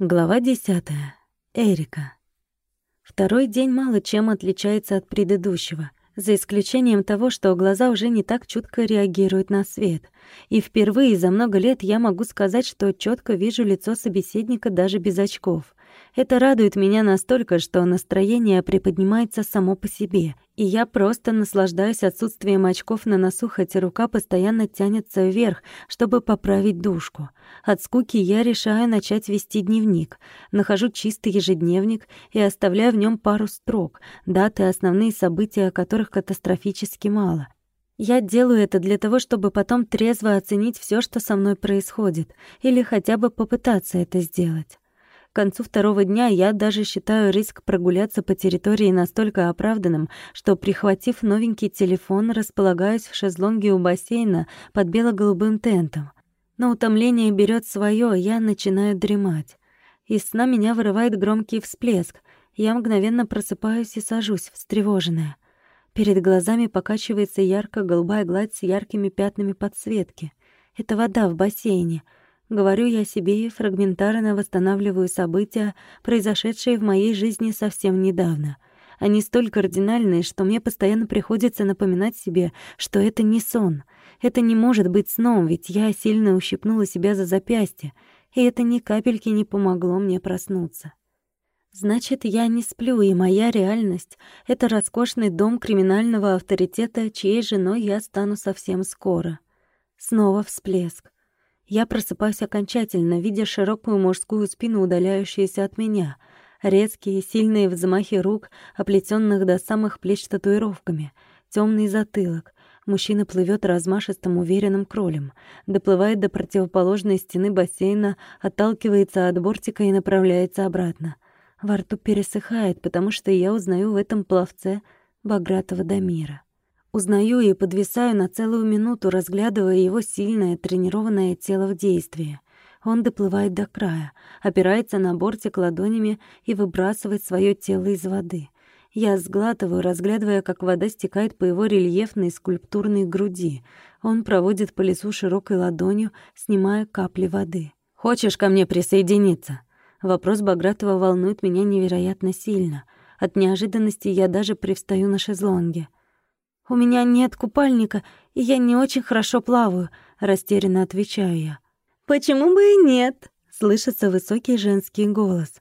Глава десятая. Эрика. Второй день мало чем отличается от предыдущего, за исключением того, что глаза уже не так чутко реагируют на свет. И впервые за много лет я могу сказать, что четко вижу лицо собеседника даже без очков. Это радует меня настолько, что настроение приподнимается само по себе, и я просто наслаждаюсь отсутствием очков на носу, хотя рука постоянно тянется вверх, чтобы поправить дужку. От скуки я решаю начать вести дневник. Нахожу чистый ежедневник и оставляю в нем пару строк, даты, основные события, которых катастрофически мало. Я делаю это для того, чтобы потом трезво оценить все, что со мной происходит, или хотя бы попытаться это сделать. К концу второго дня я даже считаю риск прогуляться по территории настолько оправданным, что, прихватив новенький телефон, располагаюсь в шезлонге у бассейна под бело-голубым тентом. Но утомление берет свое, я начинаю дремать. Из сна меня вырывает громкий всплеск. Я мгновенно просыпаюсь и сажусь, встревоженная. Перед глазами покачивается ярко-голубая гладь с яркими пятнами подсветки. Это вода в бассейне — Говорю я себе и фрагментарно восстанавливаю события, произошедшие в моей жизни совсем недавно. Они столь кардинальные, что мне постоянно приходится напоминать себе, что это не сон. Это не может быть сном, ведь я сильно ущипнула себя за запястье, и это ни капельки не помогло мне проснуться. Значит, я не сплю, и моя реальность — это роскошный дом криминального авторитета, чьей женой я стану совсем скоро. Снова всплеск. Я просыпаюсь окончательно, видя широкую мужскую спину, удаляющуюся от меня, резкие, сильные взмахи рук, оплетенных до самых плеч татуировками, темный затылок. Мужчина плывет размашистым, уверенным кролем, доплывает до противоположной стены бассейна, отталкивается от бортика и направляется обратно. Во рту пересыхает, потому что я узнаю в этом пловце Багратова Дамира. Узнаю и подвисаю на целую минуту, разглядывая его сильное, тренированное тело в действии. Он доплывает до края, опирается на бортик ладонями и выбрасывает свое тело из воды. Я сглатываю, разглядывая, как вода стекает по его рельефной скульптурной груди. Он проводит по лицу широкой ладонью, снимая капли воды. «Хочешь ко мне присоединиться?» Вопрос Багратова волнует меня невероятно сильно. От неожиданности я даже привстаю на шезлонге. «У меня нет купальника, и я не очень хорошо плаваю», — растерянно отвечаю я. «Почему бы и нет?» — слышится высокий женский голос.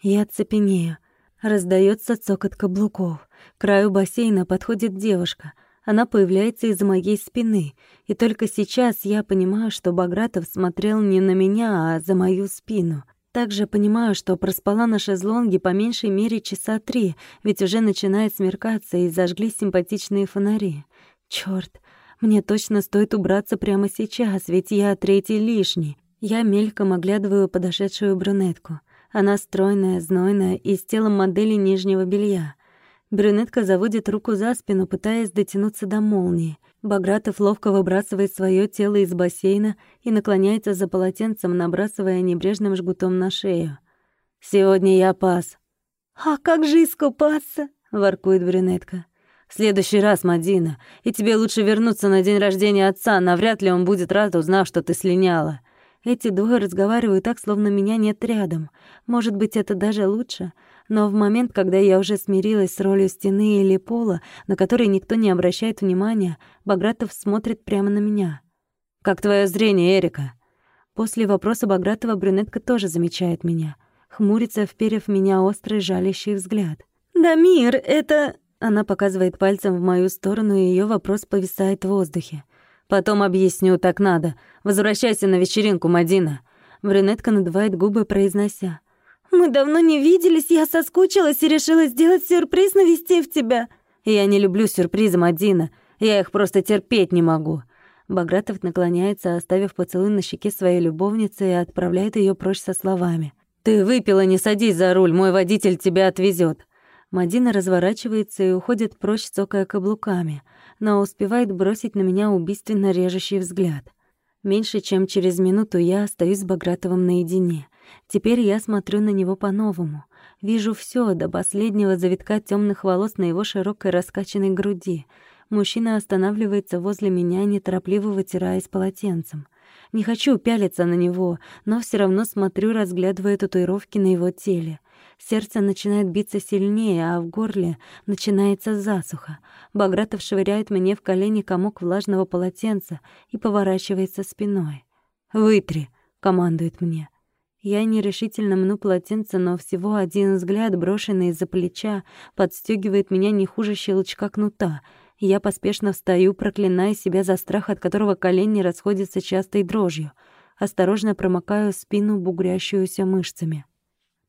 Я цепенею. Раздается цокот каблуков. К краю бассейна подходит девушка. Она появляется из моей спины, и только сейчас я понимаю, что Багратов смотрел не на меня, а за мою спину — также понимаю, что проспала на шезлонге по меньшей мере часа три, ведь уже начинает смеркаться и зажглись симпатичные фонари. Чёрт, мне точно стоит убраться прямо сейчас, ведь я третий лишний. Я мельком оглядываю подошедшую брюнетку. Она стройная, знойная и с телом модели нижнего белья. Брюнетка заводит руку за спину, пытаясь дотянуться до молнии. Багратов ловко выбрасывает свое тело из бассейна и наклоняется за полотенцем, набрасывая небрежным жгутом на шею. «Сегодня я пас». «А как же искупаться?» — воркует брюнетка. «В следующий раз, Мадина, и тебе лучше вернуться на день рождения отца, навряд ли он будет рад, узнав, что ты слиняла». Эти двое разговаривают так, словно меня нет рядом. Может быть, это даже лучше — но в момент, когда я уже смирилась с ролью стены или пола, на который никто не обращает внимания, Багратов смотрит прямо на меня. «Как твое зрение, Эрика?» После вопроса Багратова брюнетка тоже замечает меня. Хмурится, вперев меня острый жалящий взгляд. «Да, мир, это...» Она показывает пальцем в мою сторону, и ее вопрос повисает в воздухе. «Потом объясню, так надо. Возвращайся на вечеринку, Мадина». Брюнетка надувает губы, произнося. «Мы давно не виделись, я соскучилась и решила сделать сюрприз, навестив тебя». «Я не люблю сюрпризы, Мадина. Я их просто терпеть не могу». Багратов наклоняется, оставив поцелуй на щеке своей любовницы и отправляет ее прочь со словами. «Ты выпила, не садись за руль, мой водитель тебя отвезет. Мадина разворачивается и уходит прочь, цокая каблуками, но успевает бросить на меня убийственно режущий взгляд. Меньше чем через минуту я остаюсь с Багратовым наедине — Теперь я смотрю на него по-новому. Вижу все до последнего завитка темных волос на его широкой раскачанной груди. Мужчина останавливается возле меня, неторопливо вытираясь полотенцем. Не хочу пялиться на него, но все равно смотрю, разглядывая татуировки на его теле. Сердце начинает биться сильнее, а в горле начинается засуха. Багратов швыряет мне в колени комок влажного полотенца и поворачивается спиной. «Вытри!» — командует мне. Я нерешительно мну полотенце, но всего один взгляд, брошенный из-за плеча, подстегивает меня не хуже щелчка кнута. Я поспешно встаю, проклиная себя за страх, от которого колени расходятся частой дрожью. Осторожно промокаю спину, бугрящуюся мышцами.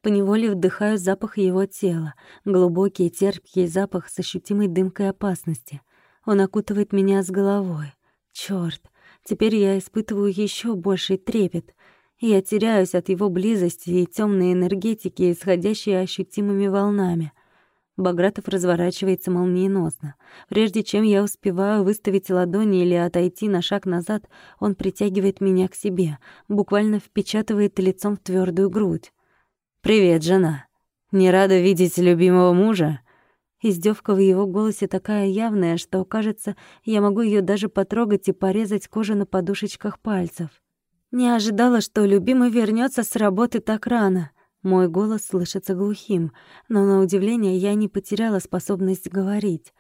Поневоле вдыхаю запах его тела, глубокий терпкий запах с ощутимой дымкой опасности. Он окутывает меня с головой. Чёрт, теперь я испытываю ещё больший трепет. Я теряюсь от его близости и темной энергетики, исходящей ощутимыми волнами. Багратов разворачивается молниеносно. Прежде чем я успеваю выставить ладони или отойти на шаг назад, он притягивает меня к себе, буквально впечатывает лицом в твердую грудь. «Привет, жена. Не рада видеть любимого мужа?» Издевка в его голосе такая явная, что, кажется, я могу ее даже потрогать и порезать кожу на подушечках пальцев. Не ожидала, что любимый вернется с работы так рано. Мой голос слышится глухим, но на удивление я не потеряла способность говорить.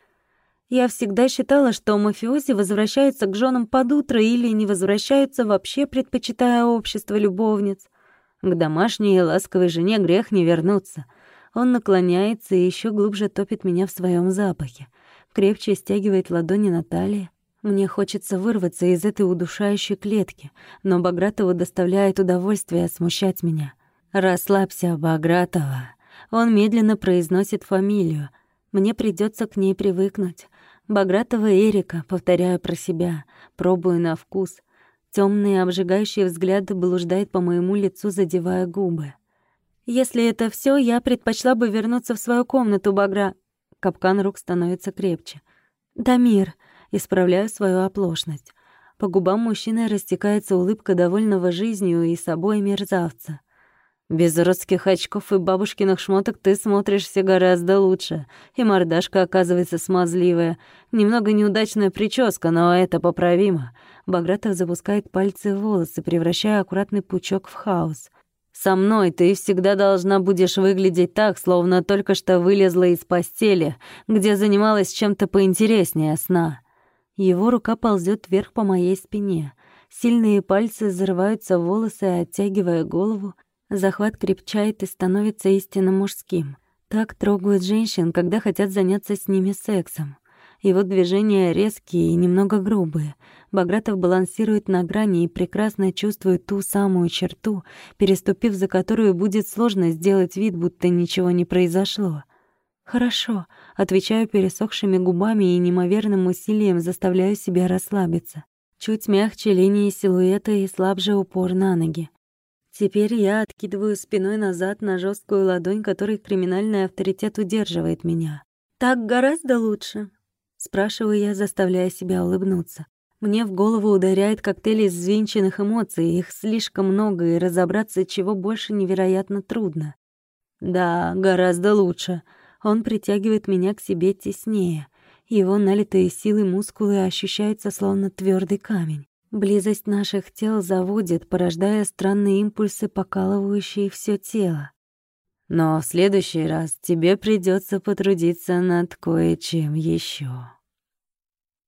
Я всегда считала, что мафиози возвращаются к женам под утро или не возвращаются вообще, предпочитая общество любовниц. К домашней и ласковой жене грех не вернуться. Он наклоняется и еще глубже топит меня в своем запахе. Крепче стягивает ладони на талии. Мне хочется вырваться из этой удушающей клетки, но Багратову доставляет удовольствие смущать меня. «Расслабься, Багратова». Он медленно произносит фамилию. Мне придется к ней привыкнуть. Багратова Эрика, повторяю про себя, пробую на вкус. Темные обжигающие взгляды блуждают по моему лицу, задевая губы. Если это все, я предпочла бы вернуться в свою комнату, Багра. Капкан рук становится крепче. «Дамир», Исправляю свою оплошность. По губам мужчины растекается улыбка довольного жизнью и собой мерзавца. Без родских очков и бабушкиных шмоток ты смотришься гораздо лучше, и мордашка оказывается смазливая. Немного неудачная прическа, но это поправимо. Багратов запускает пальцы в волосы, превращая аккуратный пучок в хаос. Со мной ты всегда должна будешь выглядеть так, словно только что вылезла из постели, где занималась чем-то поинтереснее сна. Его рука ползет вверх по моей спине. Сильные пальцы зарываются в волосы, оттягивая голову. Захват крепчает и становится истинно мужским. Так трогают женщин, когда хотят заняться с ними сексом. Его движения резкие и немного грубые. Багратов балансирует на грани и прекрасно чувствует ту самую черту, переступив за которую будет сложно сделать вид, будто ничего не произошло. «Хорошо», — отвечаю пересохшими губами и неимоверным усилием заставляю себя расслабиться. Чуть мягче линии силуэта и слабже упор на ноги. Теперь я откидываю спиной назад на жесткую ладонь, которой криминальный авторитет удерживает меня. «Так гораздо лучше», — спрашиваю я, заставляя себя улыбнуться. Мне в голову ударяет коктейль из взвинченных эмоций, их слишком много, и разобраться, чего больше невероятно трудно. «Да, гораздо лучше», он притягивает меня к себе теснее. Его налитые силой мускулы ощущаются словно твердый камень. Близость наших тел заводит, порождая странные импульсы, покалывающие все тело. Но в следующий раз тебе придется потрудиться над кое-чем еще.